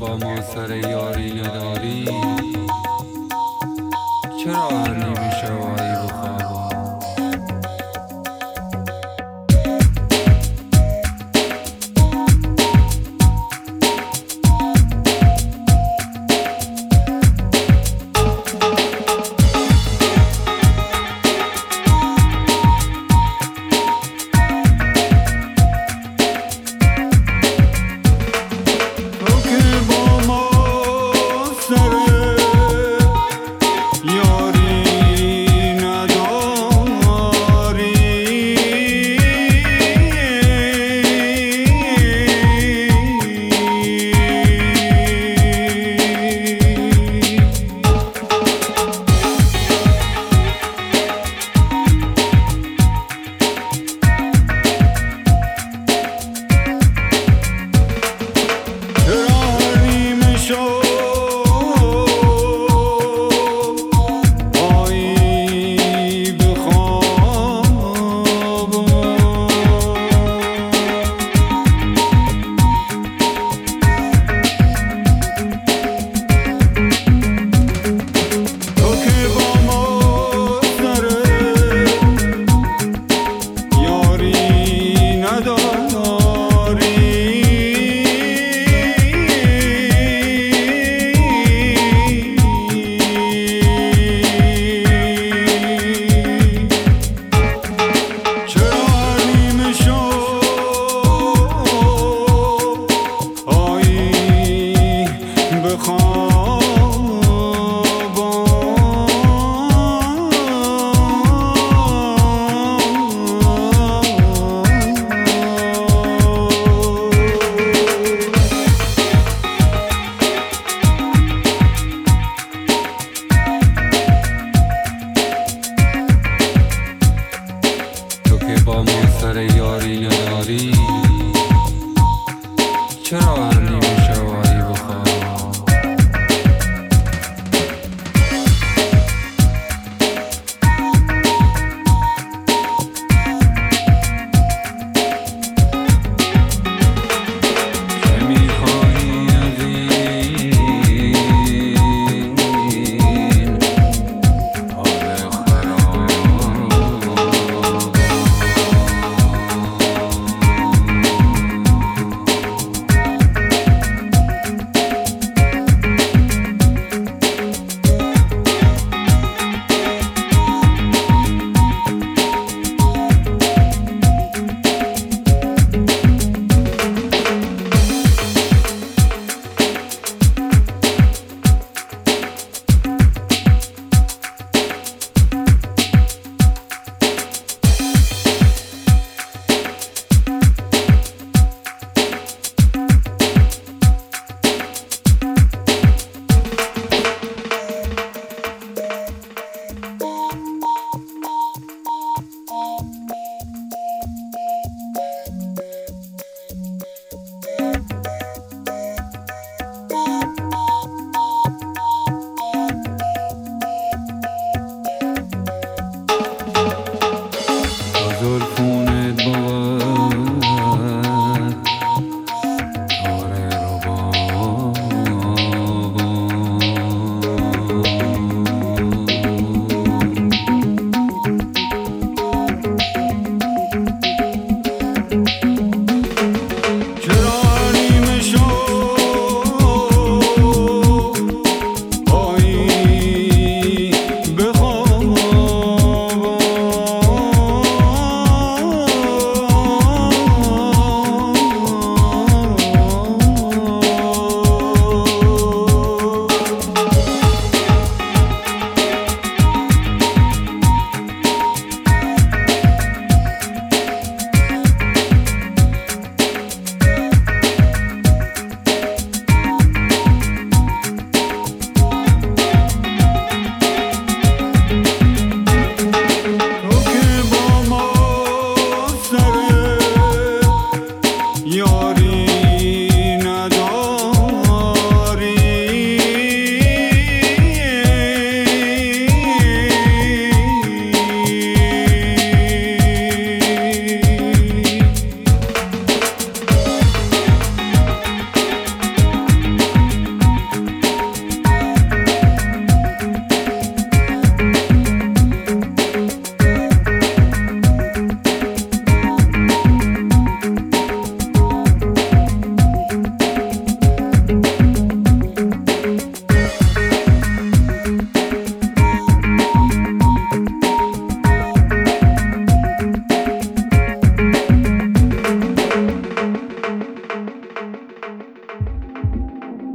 با ما سر یاری نداری؟ چرا هر نمی Sarei yori yori Çırağın